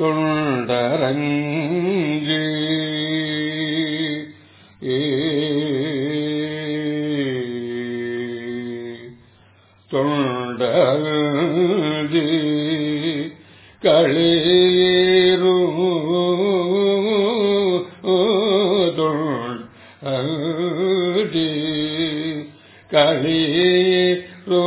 தொண்டரங்கு. தொண்டது களேரு தொண்டது களேரு